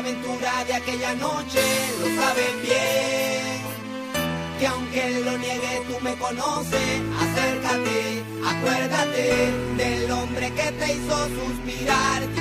aventura de aquella noche, lo sabes bien. Que aunque lo niegue tú me conoces, acércate, acuérdate del hombre que te hizo suspirar.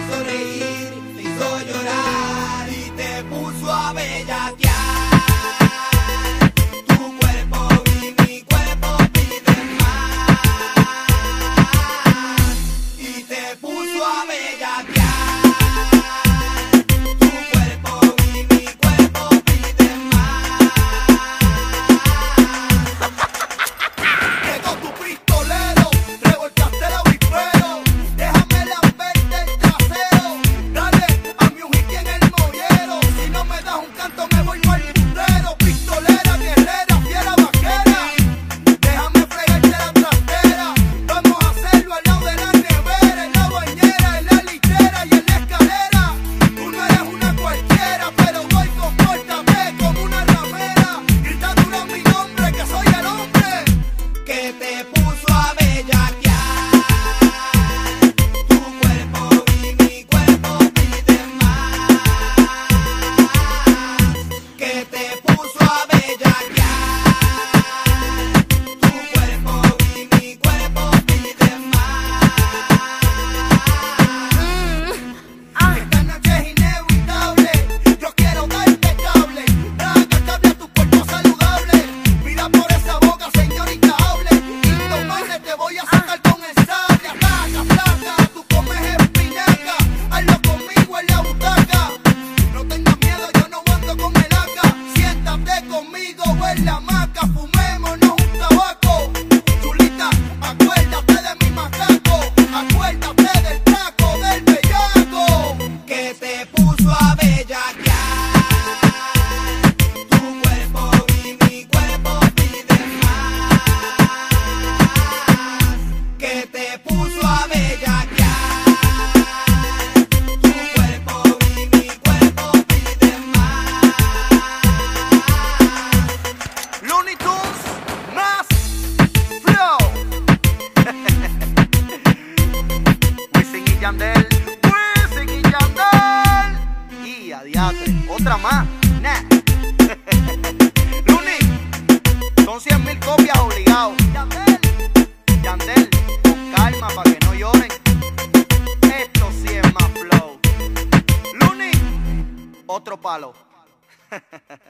Maca fumemos tabaco, Chulita acuérdate de mi macaco, acuérdate del taco del pechaco que te puso a Bella. Otra más, nah. Luni, son 100 mil copias obligados. Yandel, Yandel, con calma para que no lloren. Esto sí es más flow. Luni, otro palo.